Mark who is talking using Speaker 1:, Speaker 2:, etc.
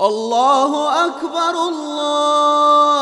Speaker 1: الله أكبر الله.